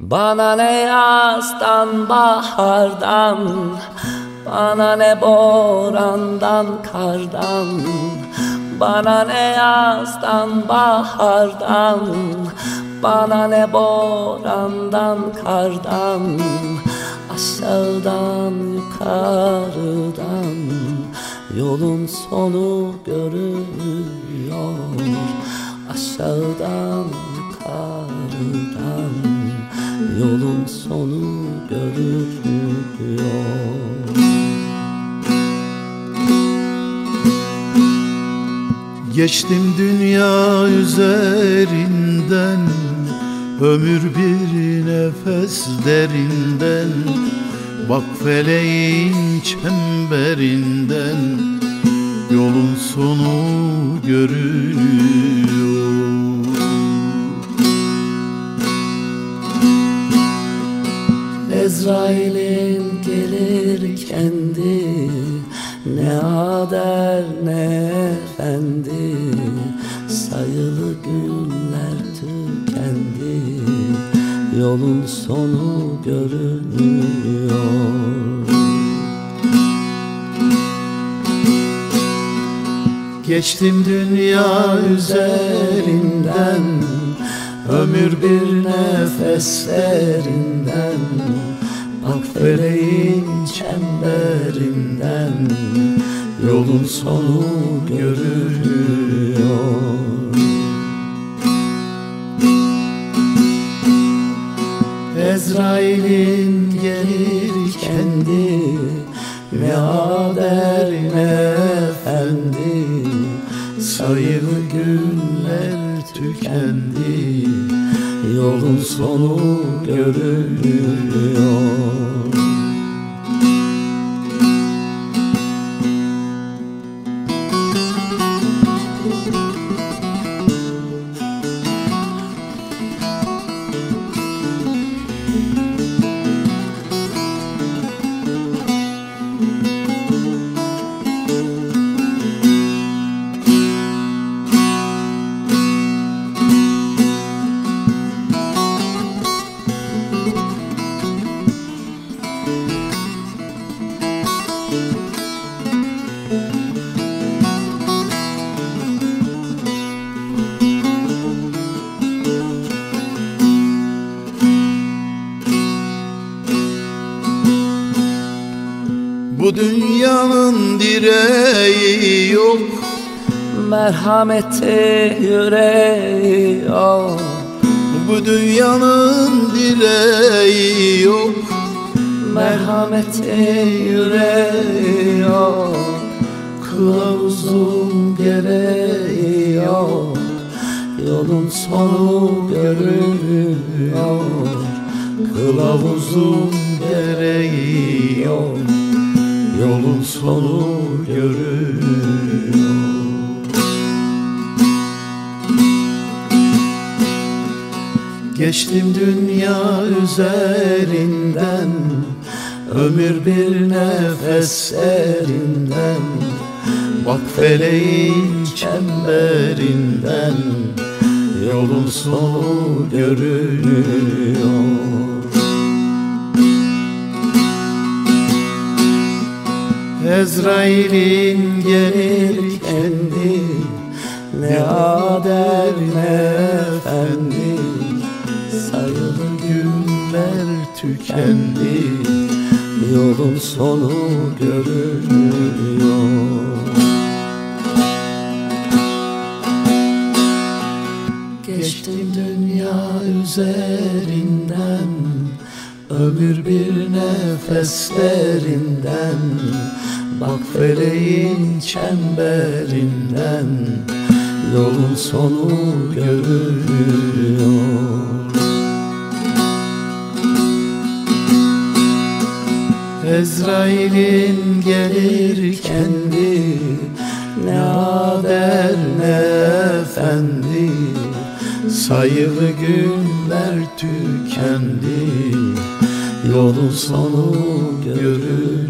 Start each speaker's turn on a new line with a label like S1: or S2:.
S1: Bana ne yazdan bahardan Bana ne borandan kardan Bana ne yazdan bahardan Bana ne borandan kardan Aşağıdan yukarıdan Yolun sonu görünüyor. Aşağıdan yukarıdan Yolun sonu görünüyor.
S2: Geçtim dünya üzerinden Ömür bir nefes derinden. Bak feleğin çemberinden Yolun sonu görünüyor
S1: Ezrail'in gelir kendi Ne ader ne efendi. Sayılı günler tükendi Yolun sonu görünüyor.
S2: Geçtim dünya üzerinden Ömür bir nefeslerinden Bak feleğin çemberinden Yolun sonu görünüyor. Ezrail'in gelir kendi Ne ader ne efendi Sayılı günler tükendi Yolun sonu görünüyor Bu dünyanın direği yok.
S1: Merhameti yüreği yok.
S2: Bu dünyanın direği yok.
S1: Merhameti yüreği yok. Kılavuzun gereği yok. Yolun sonu görünüyor.
S2: Kılavuzun gereği yok Yolun sonu görünüyor Geçtim dünya üzerinden Ömür bir nefeslerinden Bak feleğin çemberinden Yolun sonu görünüyor Ezrail'in gelir kendi Ne ader ne efendi. Sayılı günler tükendi
S1: Yolun sonu görünüyor.
S2: Geçtim dünya üzerinden
S1: Ömür bir nefeslerinden Bak feleğin çemberinden Yolun sonu görülüyor Ezrail'in gelir kendi Ne haber ne efendi. Sayılı günler tükendi Yolun sonu görülür